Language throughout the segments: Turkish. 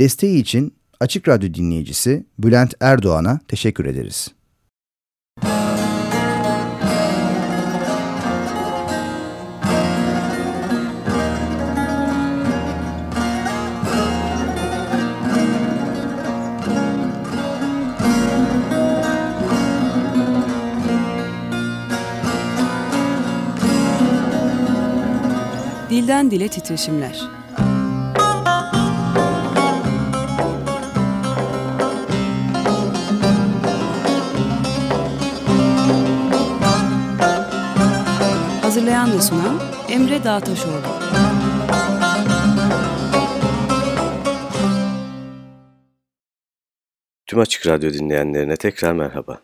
Desteği için Açık Radyo dinleyicisi Bülent Erdoğan'a teşekkür ederiz. Dilden Dile Titreşimler Hazırlayan ve sunan Emre Dağtaşoğlu Tüm Açık Radyo dinleyenlerine tekrar merhaba.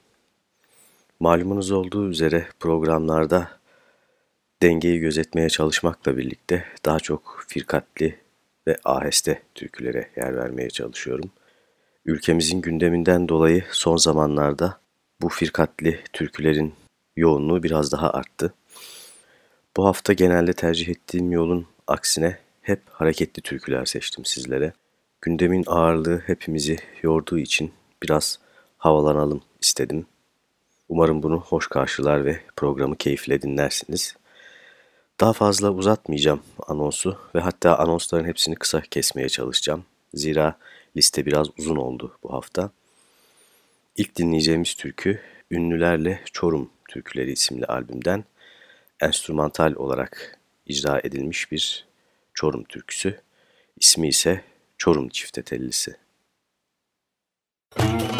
Malumunuz olduğu üzere programlarda dengeyi gözetmeye çalışmakla birlikte daha çok firkatli ve aheste türkülere yer vermeye çalışıyorum. Ülkemizin gündeminden dolayı son zamanlarda bu firkatli türkülerin yoğunluğu biraz daha arttı. Bu hafta genelde tercih ettiğim yolun aksine hep hareketli türküler seçtim sizlere. Gündemin ağırlığı hepimizi yorduğu için biraz havalanalım istedim. Umarım bunu hoş karşılar ve programı keyifle dinlersiniz. Daha fazla uzatmayacağım anonsu ve hatta anonsların hepsini kısa kesmeye çalışacağım. Zira liste biraz uzun oldu bu hafta. İlk dinleyeceğimiz türkü Ünlülerle Çorum Türküleri isimli albümden enstrümantal olarak icra edilmiş bir Çorum türküsü. İsmi ise Çorum Çiftetellisi. Müzik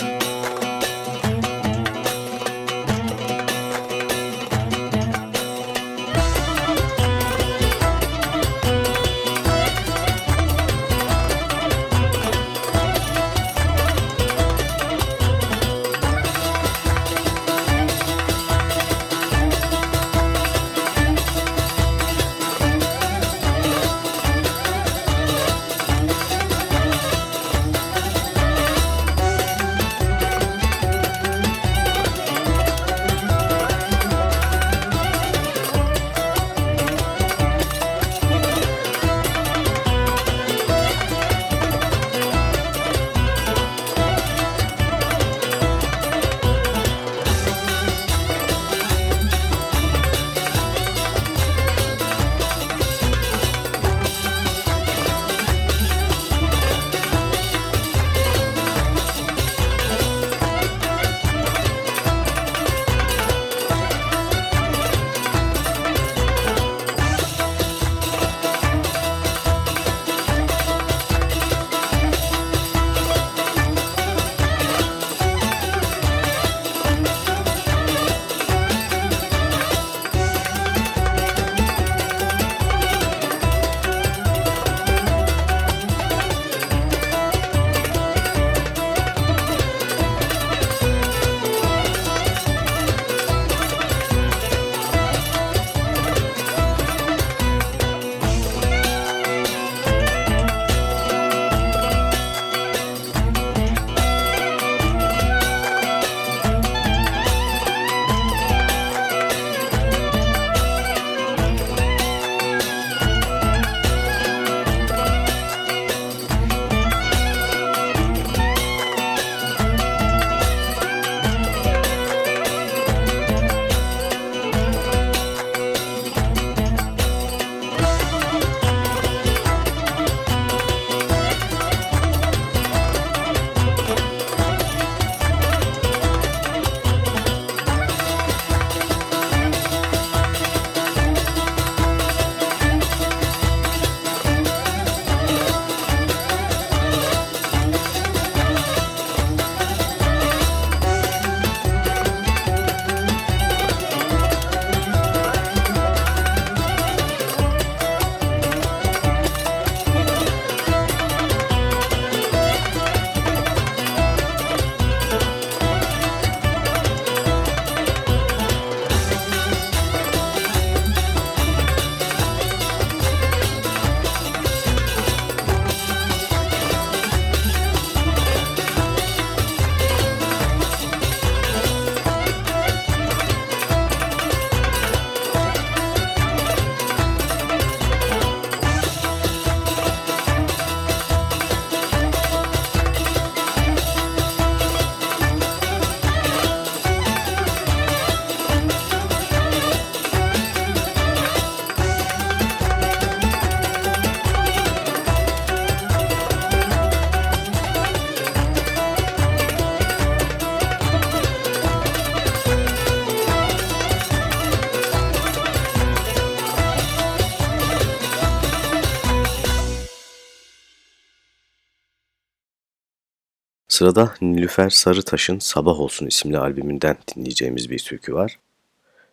Sırada Nilüfer Sarıtaş'ın Sabah Olsun isimli albümünden dinleyeceğimiz bir türkü var.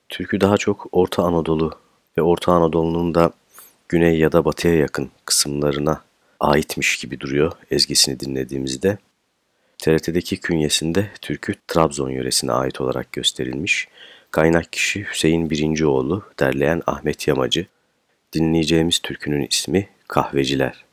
Türkü daha çok Orta Anadolu ve Orta Anadolu'nun da güney ya da batıya yakın kısımlarına aitmiş gibi duruyor ezgisini dinlediğimizde. TRT'deki künyesinde türkü Trabzon yöresine ait olarak gösterilmiş. Kaynak kişi Hüseyin Birincioğlu, derleyen Ahmet Yamacı. Dinleyeceğimiz türkünün ismi Kahveciler.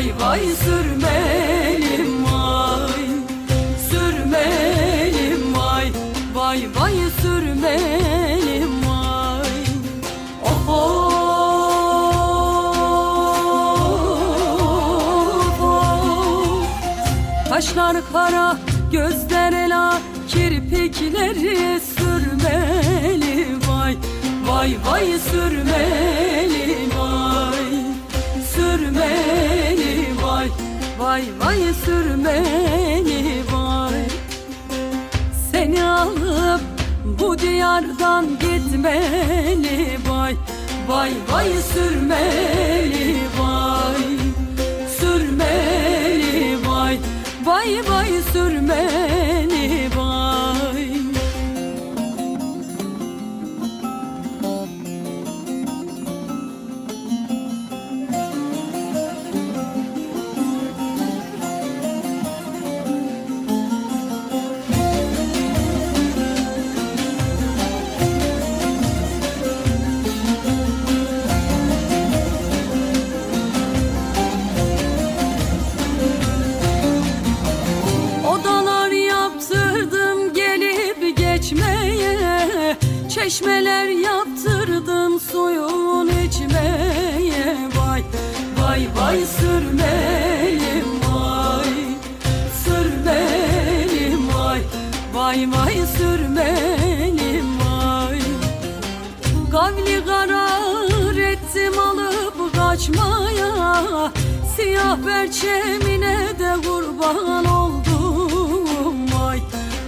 vay vay sürmelim vay. Sürmelim vay. Vay vay sürmelim Kaşlar kara, gözler ela, kirpikleri sürmeli vay. Vay vay sürmeli Vay vay sürmeli vay. Seni alıp bu diyardan gitmeli vay. Vay vay sürmeli vay. Sürmeli vay. Vay vay sürmeni Çeşmeler yaptırdım suyun içmeye. Vay vay vay sürmelim vay. Sürmelim vay. Vay vay sürmelim vay. Gavli karar ettim alıp kaçmaya. Siyah perçemine de kurban oldum. Vay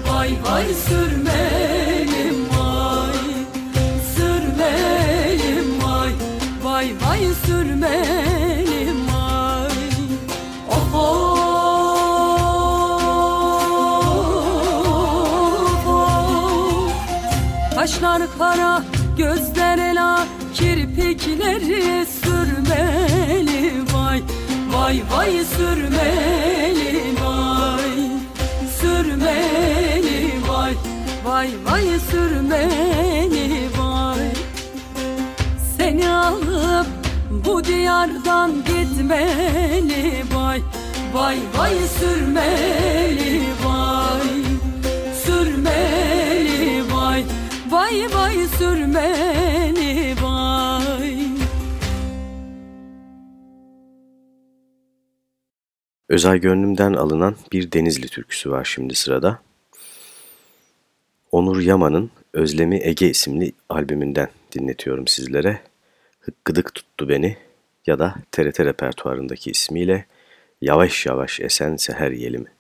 vay vay sürmelim sürmelim Oh oh oh Kaşlar kara gözler ela kirpikleri sürmeli vay Vay vay sürmeli vay Sürmeli vay Vay vay sürmeli vay Seni alıp bu diyardan gitmeli vay Vay vay sürmeli vay Sürmeli vay Vay vay sürmeli vay Özay Gönlüm'den alınan bir Denizli türküsü var şimdi sırada. Onur Yaman'ın Özlemi Ege isimli albümünden dinletiyorum sizlere. Hıkkıdık tuttu beni ya da TRT repertuarındaki ismiyle Yavaş Yavaş Esen Seher Yelimi.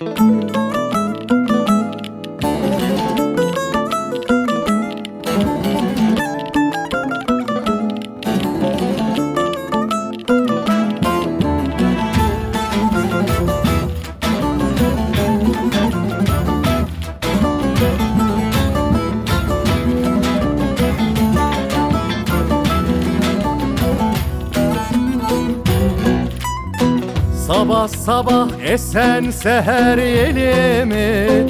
Müzik esen seher yeli mi?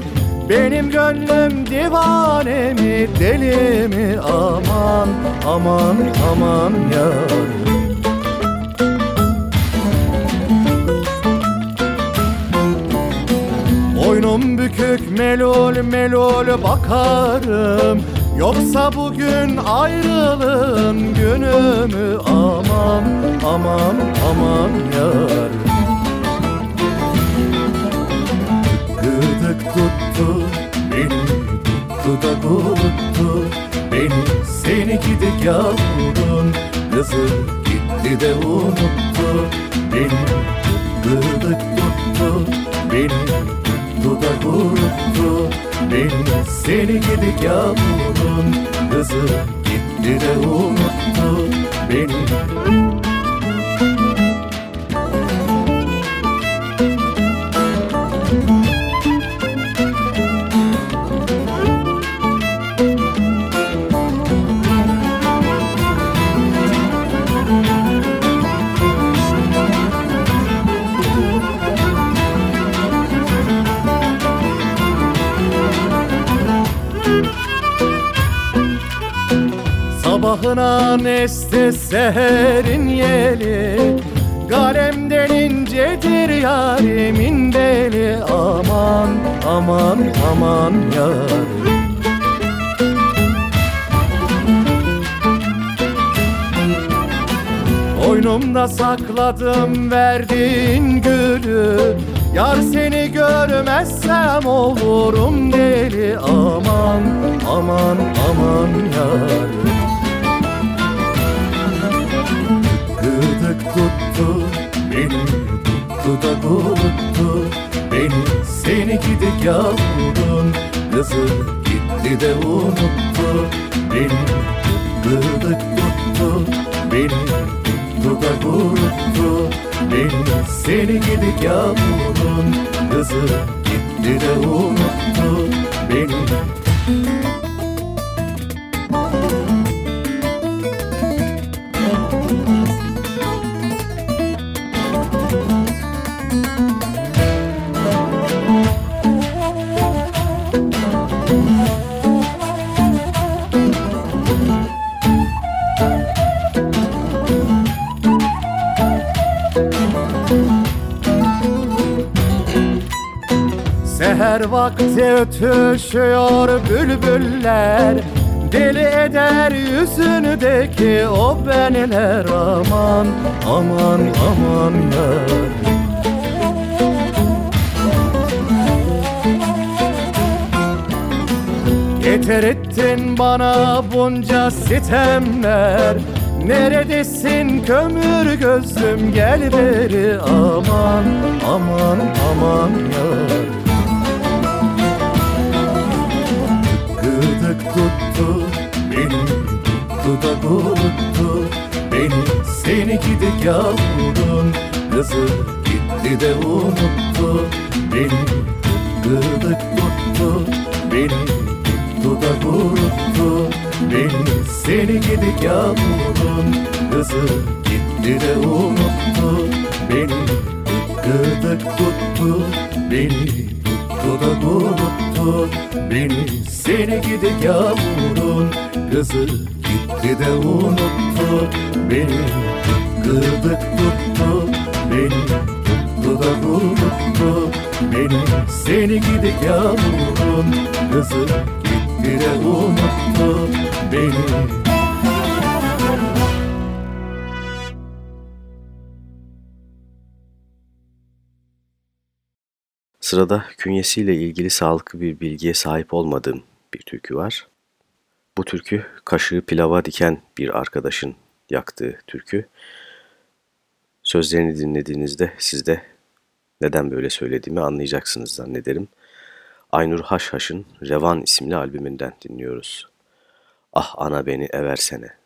Benim gönlüm divane mi? Deli mi? Aman aman aman yarim Boynum bükük melul melul bakarım. Yoksa bugün ayrılığın günü mü aman aman aman yar tuttu beni tuttu da kuruttu Beni seni gidi yavrum kızı gitti de unuttu. Beni gıdık tuttu beni tuttu da kuruttu Beni seni gidi yavrum kızı gitti de unuttu. Beni Sabahına neste seherin yeli Galemden incedir yarimin beli. Aman aman aman yarim Boynumda sakladım verdiğin gülü. Yar seni görmezsem olurum deli. Aman aman aman yarim da kuruttu Beni seni gidi yavrum kızı gitti de unuttu. Beni gıdık tuttu. Beni tuttu da kuruttu Beni seni gidi yavrum kızı gitti de unuttu. Beni vakti ötüşüyor bülbüller. Deli eder yüzündeki o benler Aman aman aman yar. Yeter ettin bana bunca sitemler. Neredesin kömür gözlüm gel beri. Aman aman aman yar tuttu da Beni seni gidi yavrum kızı gitti de unuttu. Beni gıdık tuttu. Beni tuttu da kuruttu. Beni seni gidi yavrum kızı gitti de unuttu. Beni gıdık tuttu. Beni tuttu da kuruttu. Beni seni gidi yavrum kızı gitti de unuttu Beni gıdık tuttu beni tuttu da kuruttu Beni seni gidi yavrum kızı gitti de unuttu Beni Sırada künyesiyle ilgili sağlıklı bir bilgiye sahip olmadığım bir türkü var. Bu türkü kaşığı pilava diken bir arkadaşın yaktığı türkü. Sözlerini dinlediğinizde siz de neden böyle söylediğimi anlayacaksınız zannederim. Aynur Haşhaş'ın Revan isimli albümünden dinliyoruz. Ah ana beni eversene.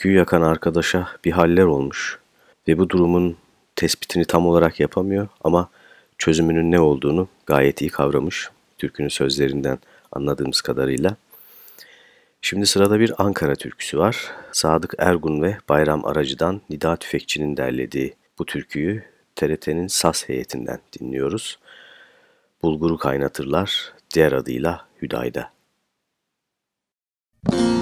Türküyü yakan arkadaşa bir haller olmuş ve bu durumun tespitini tam olarak yapamıyor ama çözümünün ne olduğunu gayet iyi kavramış türkünün sözlerinden anladığımız kadarıyla. Şimdi sırada bir Ankara türküsü var. Sadık Ergun ve Bayram Aracı'dan Nida Tüfekçi'nin derlediği bu türküyü TRT'nin SAS heyetinden dinliyoruz. Bulguru kaynatırlar, diğer adıyla Hüdayda. Müzik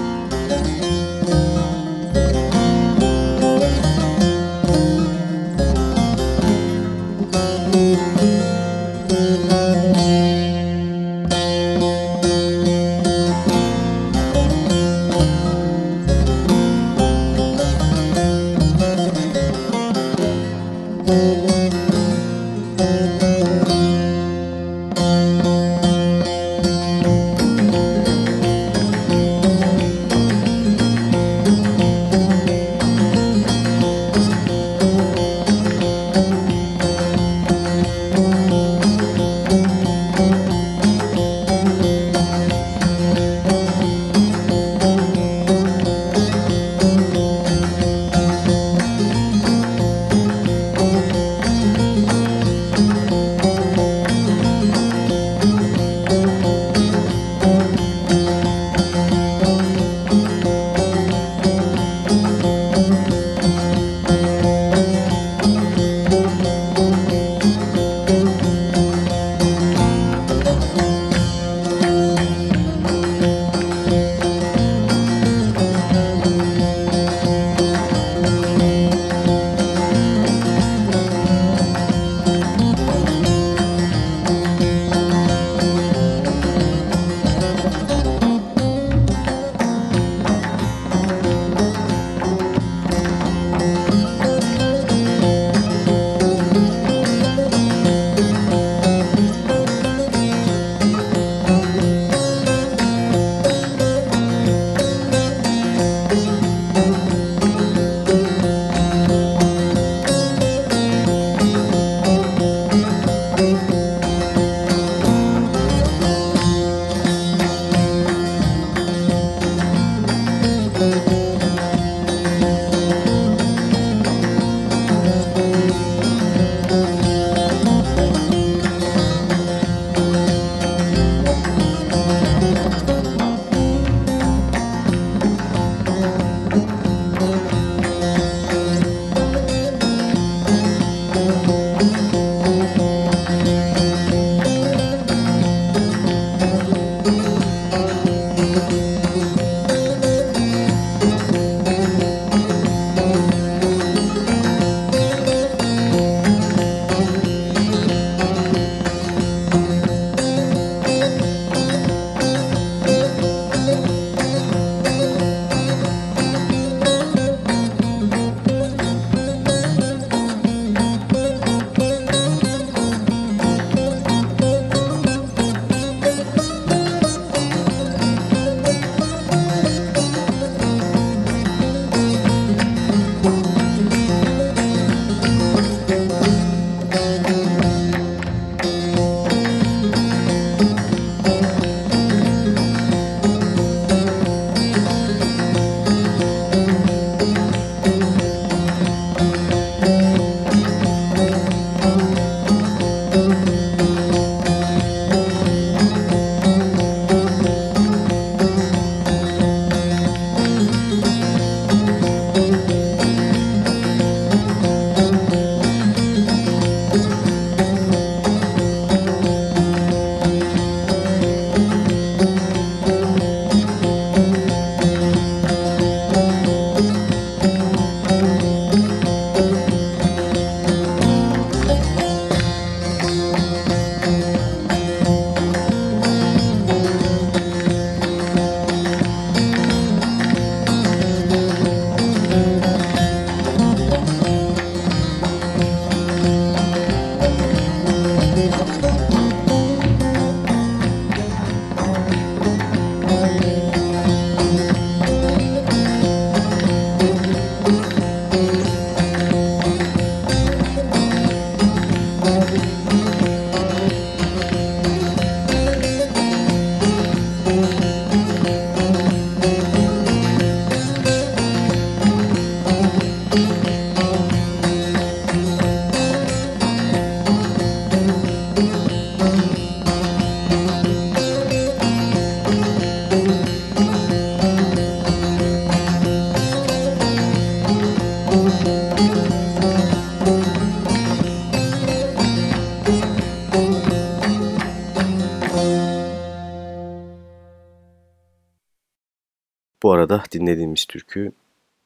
Arada dinlediğimiz türkü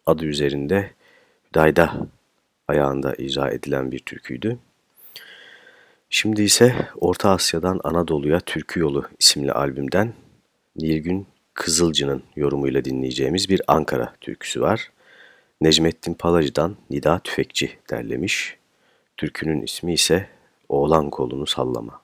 adı üzerinde Hüdayda ayağında icra edilen bir türküydü. Şimdi ise Orta Asya'dan Anadolu'ya Türkü Yolu isimli albümden Nilgün Kızılcı'nın yorumuyla dinleyeceğimiz bir Ankara türküsü var. Necmettin Palacı'dan Nida Tüfekçi derlemiş. Türkünün ismi ise Oğlan Kolunu Sallama.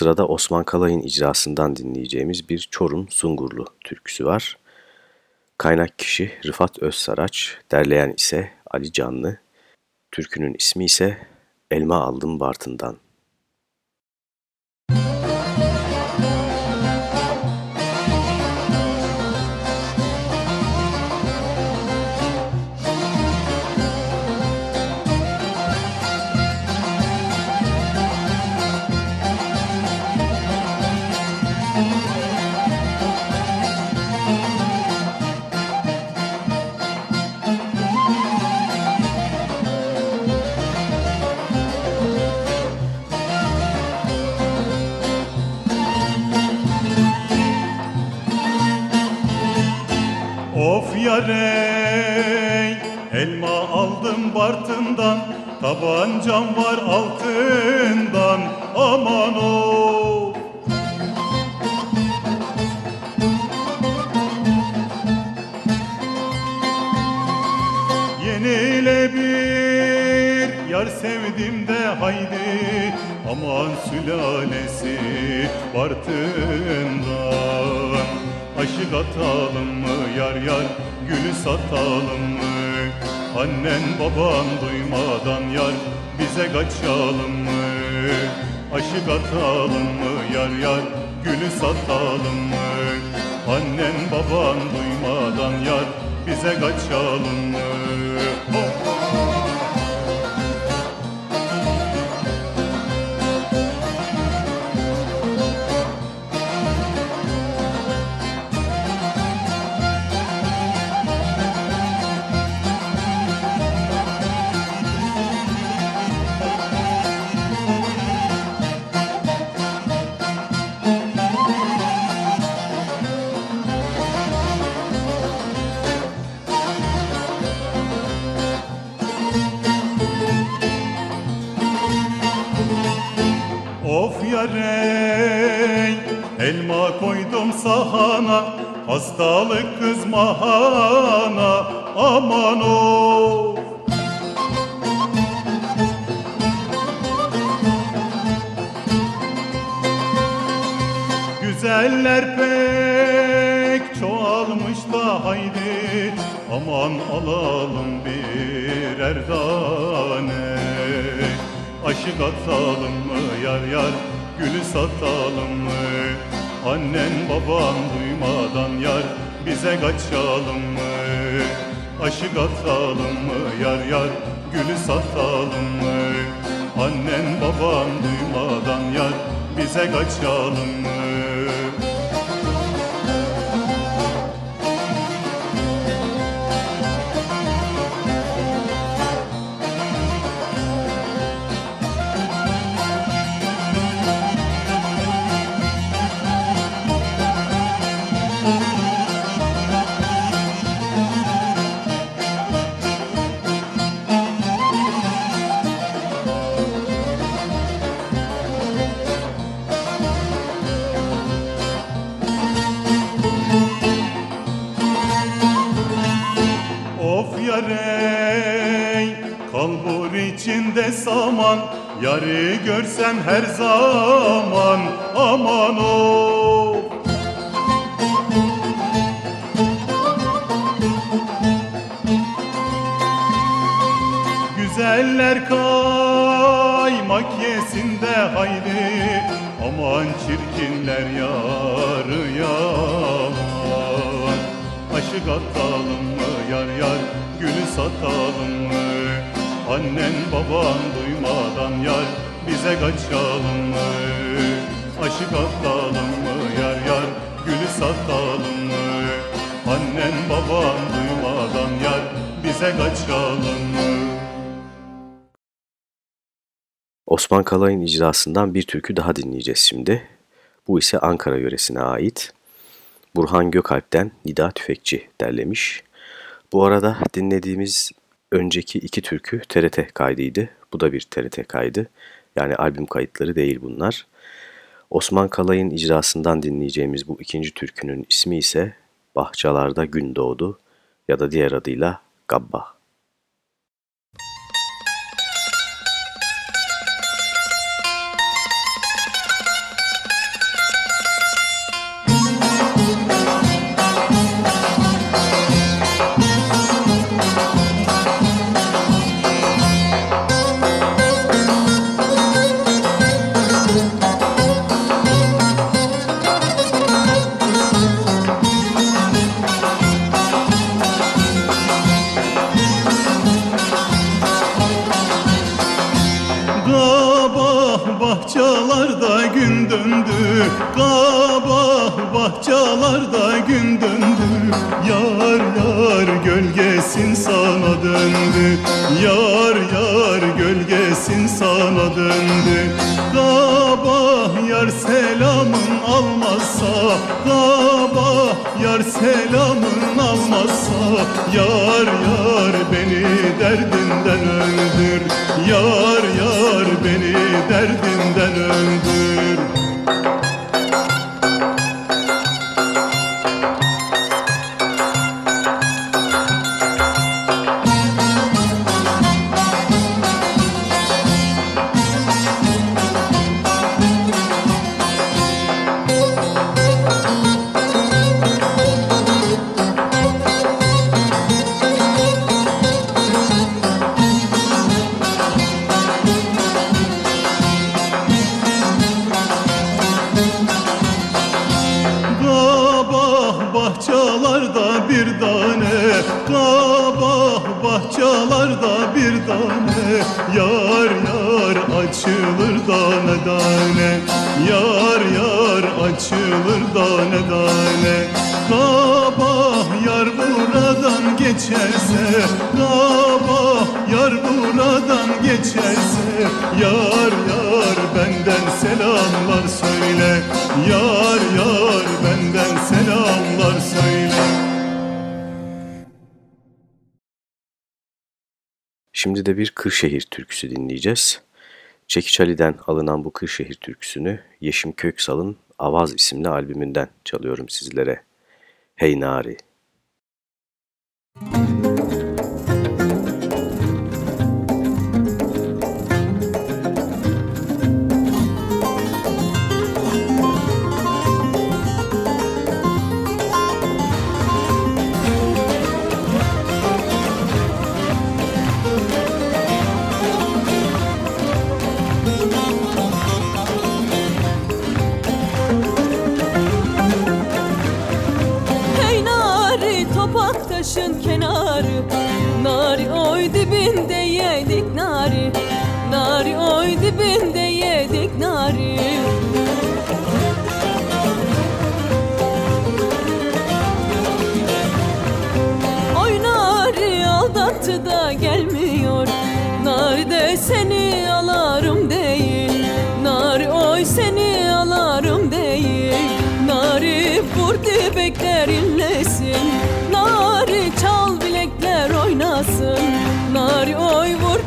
Sırada Osman Kalay'ın icrasından dinleyeceğimiz bir Çorum Sungurlu türküsü var. Kaynak kişi Rıfat Özsaraç, derleyen ise Ali Canlı. Türkünün ismi ise Elma Aldım Bartın'dan. Tabancam var altından aman o. Yenile bir yar sevdim de haydi Aman sülalesi Bartın'dan Aşık atalım mı yar yar gülü satalım mı Annen baban duymadan yar bize kaçalım mı Aşık atalım mı yar yar gülü satalım mı Annen baban duymadan yar bize kaçalım mı oh. Koydum sahana Hastalık kız mahana Aman o. Güzeller pek çoğalmış da haydi Aman alalım birer tane Aşık atalım mı yar yar Gülü satalım mı Annen baban duymadan yar Bize kaçalım mı? Aşık atalım mı? Yar yar Gülü satalım mı? Annen baban duymadan yar Bize kaçalım mı saman Yarı görsem her zaman Aman o Güzeller kaymak yesin haydi Aman çirkinler yarı yaman Aşık atalım mı yar yar gülü satalım mı? Annen baban duymadan yar bize kaçalım mı? Aşık atalım mı yar yar gülü satalım mı? Annen baban duymadan yar bize kaçalım mı? Osman Kalay'ın icrasından bir türkü daha dinleyeceğiz şimdi. Bu ise Ankara yöresine ait. Burhan Gökalp'ten Nida Tüfekçi derlemiş. Bu arada dinlediğimiz önceki iki türkü TRT kaydıydı. Bu da bir TRT kaydı. Yani albüm kayıtları değil bunlar. Osman Kalay'ın icrasından dinleyeceğimiz bu ikinci türkünün ismi ise Bahçalarda Gün Doğdu ya da diğer adıyla Gabba. Yar yar açılır tane tane Yar yar açılır tane tane Kabah yar buradan geçerse Kabah yar buradan geçerse Yar yar benden selamlar söyle. Yar yar benden selamlar söyle Şimdi de bir Kırşehir türküsü dinleyeceğiz. Çekiç Ali'den alınan bu Kırşehir türküsünü Yeşim Köksal'ın Avaz isimli albümünden çalıyorum sizlere. Hey Nari.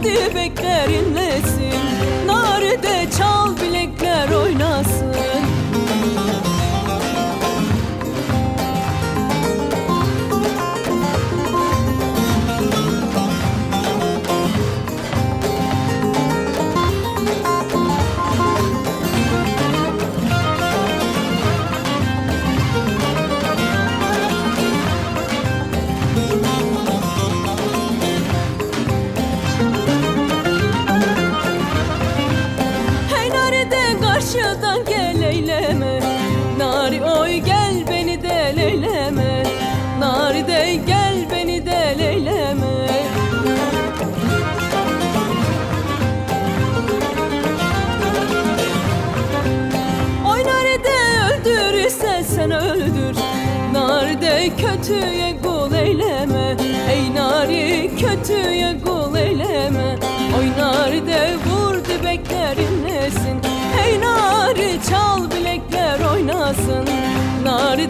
Oy vurdu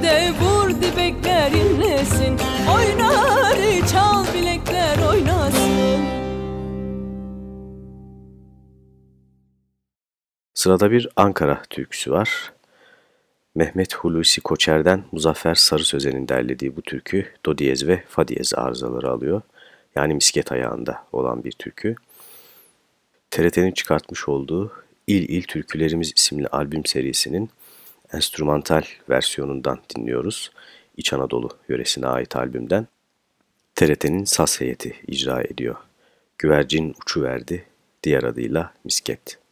de vurdu bekler inlesin Oy nari çal bilekler oynasın Sırada bir Ankara türküsü var. Mehmet Hulusi Koçer'den Muzaffer Sarı Sözen'in derlediği bu türkü do diyez ve fa diyez arızaları alıyor. Yani misket ayağında olan bir türkü. TRT'nin çıkartmış olduğu İl İl Türkülerimiz isimli albüm serisinin enstrümantal versiyonundan dinliyoruz. İç Anadolu yöresine ait albümden. TRT'nin saz heyeti icra ediyor. Güvercin uçuverdi, diğer adıyla misket.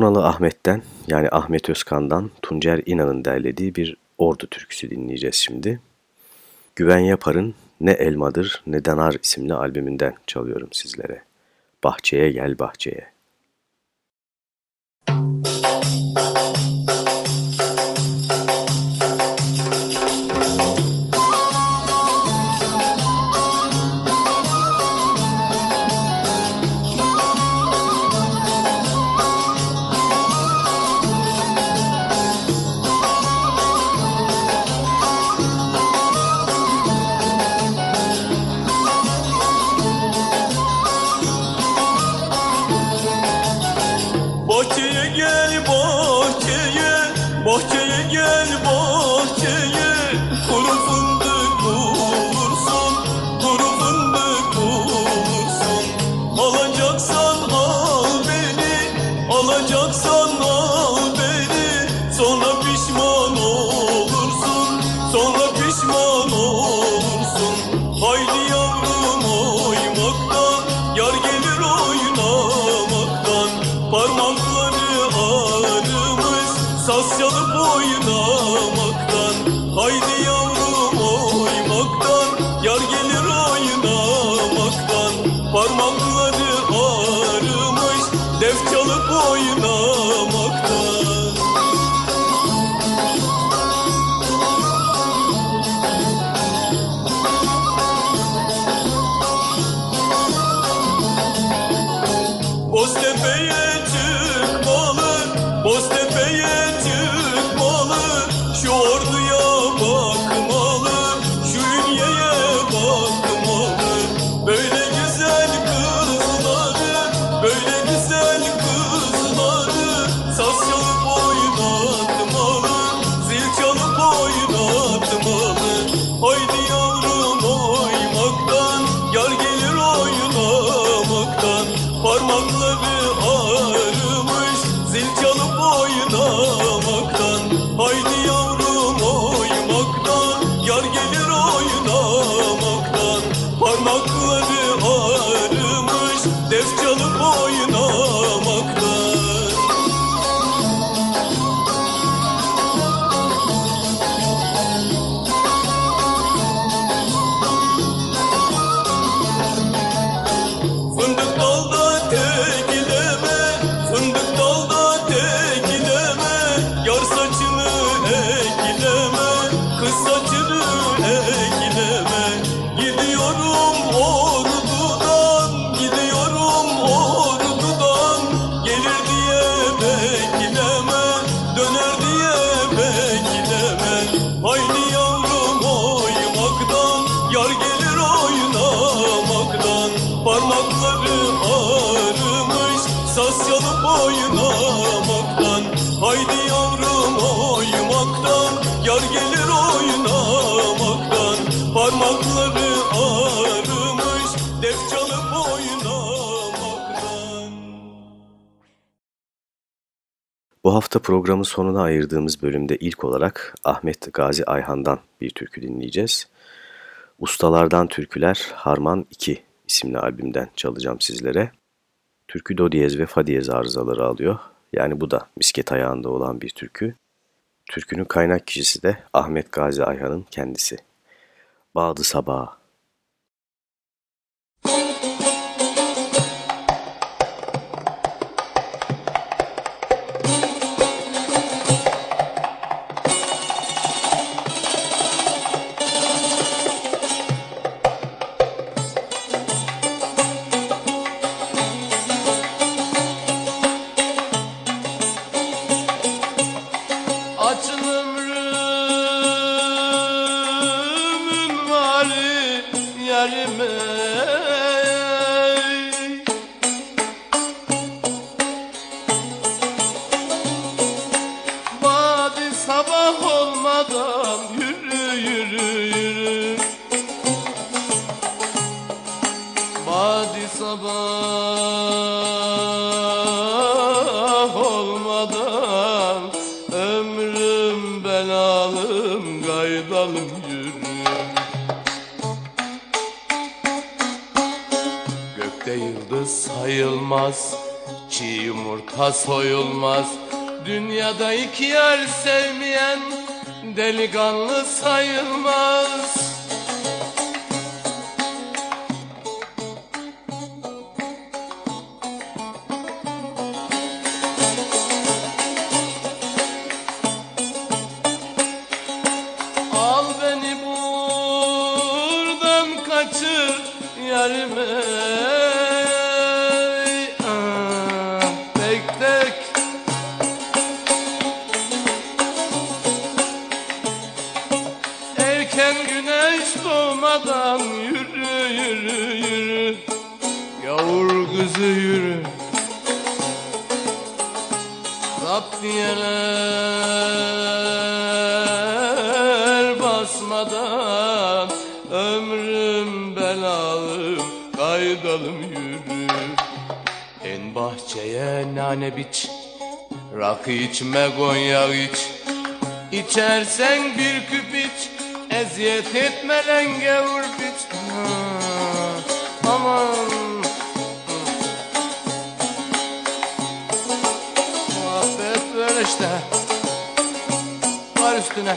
Vonalı Ahmet'ten yani Ahmet Özkan'dan Tuncer İnan'ın derlediği bir Ordu türküsü dinleyeceğiz şimdi. Güven Yapar'ın Ne Elmadır Ne Danar isimli albümünden çalıyorum sizlere. Bahçeye gel bahçeye. Hafta programın sonuna ayırdığımız bölümde ilk olarak Ahmet Gazi Ayhan'dan bir türkü dinleyeceğiz. Ustalardan Türküler Harman 2 isimli albümden çalacağım sizlere. Türkü do diyez ve fa diyez arızaları alıyor. Yani bu da misket ayağında olan bir türkü. Türkünün kaynak kişisi de Ahmet Gazi Ayhan'ın kendisi. Bağdı Sabah doğmadan yürü yürü yürü. Yavur kızı yürü. Zaptiyeler basmadan Ömrüm belalım kaydalım yürü. En bahçeye nane biç Rakı içme Gonya iç. İçersen bir küp Eziyet etme lan gavur Aman. Muhabbet böyle işte. Var üstüne.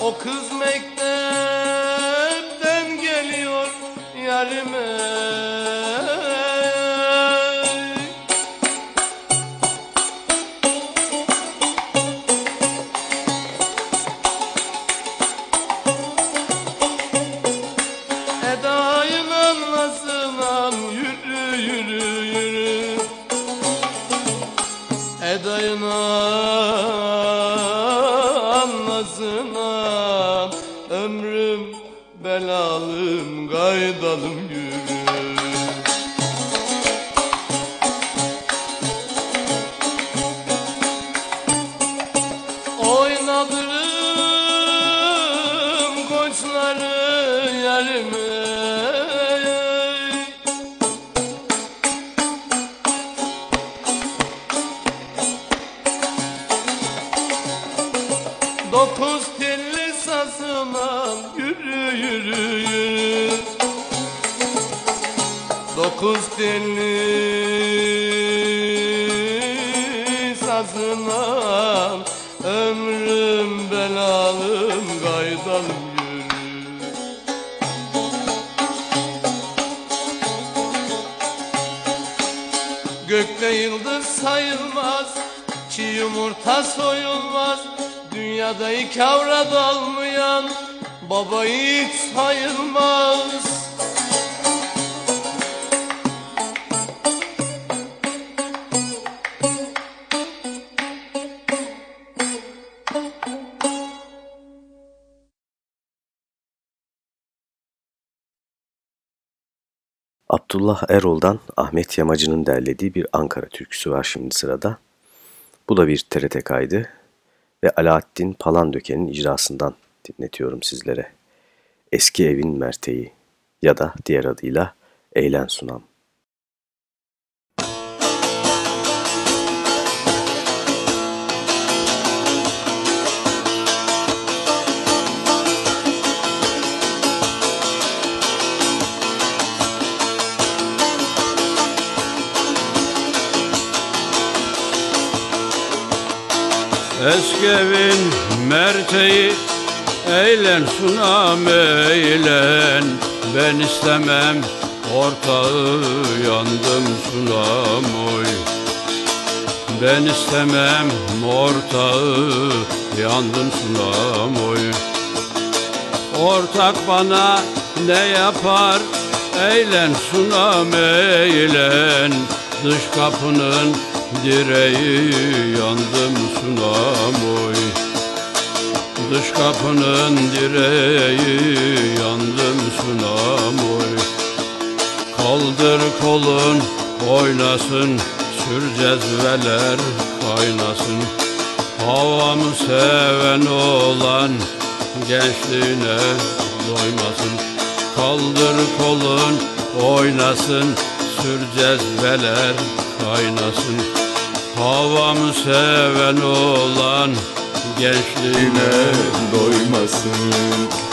O kız mektepten Dokuz telli sazına Ömrüm belalım gaydalım yürü Gökte yıldız sayılmaz Çiğ yumurta soyulmaz Dünyada iki avrat olmayan Baba yiğit sayılmaz Abdullah Erol'dan Ahmet Yamacı'nın derlediği bir Ankara türküsü var şimdi sırada. Bu da bir TRT kaydı ve Alaaddin Palandöken'in icrasından dinletiyorum sizlere. Eski evin merteği ya da diğer adıyla Eğlen Sunam. Eski evin merteği Eğlen sunam eğlen Ben istemem ortağı yandım sunam oy. Ben istemem ortağı yandım sunam oy. Ortak bana ne yapar? Eğlen sunam eğlen Dış kapının direği yandım sunam oy Dış kapının direği yandım sunam oy Kaldır kolun oynasın Sür cezveler kaynasın. Havamı seven olan gençliğine doymasın. Kaldır kolun oynasın Sür cezveler kaynasın. Havamı seven olan gençliğine doymasın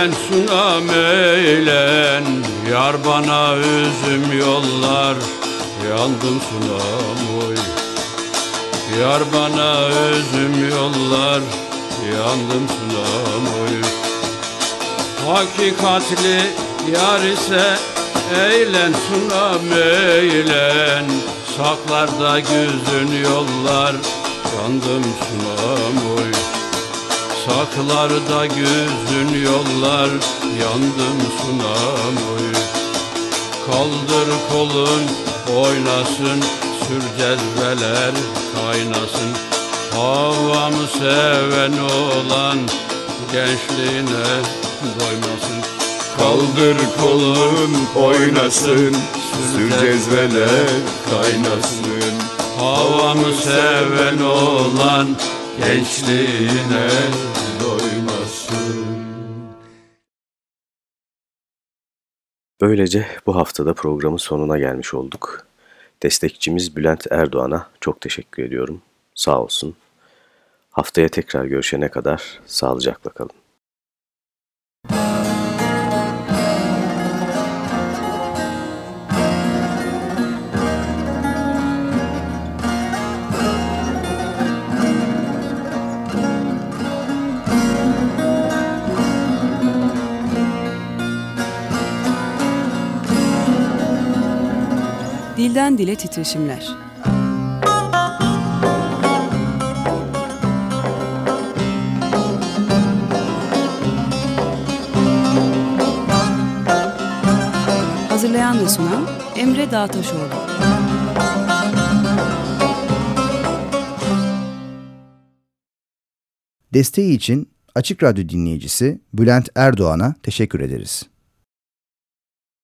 Sunam eğlen Yar bana üzüm yollar. Yandım sunam oy Yar bana üzüm yollar. Yandım sunam oy. Hakikatli yar ise Eğlen sunam eğlen Saklarda güzün yollar Yandım sunam oy Saklarda güzün yollar Yandım sunam Kaldır kolun oynasın Sür cezveler kaynasın. Havamı seven olan Gençliğine doymasın. Kaldır kolun oynasın Sür cezveler kaynasın. Havamı seven olan gençliğine doymasın Böylece bu haftada programın sonuna gelmiş olduk. Destekçimiz Bülent Erdoğan'a çok teşekkür ediyorum. Sağ olsun. Haftaya tekrar görüşene kadar sağlıcakla kalın. Dilden dile titreşimler. Hazırlayan ve sunan Emre Dağtaşoğlu. Desteği için Açık Radyo dinleyicisi Bülent Erdoğan'a teşekkür ederiz.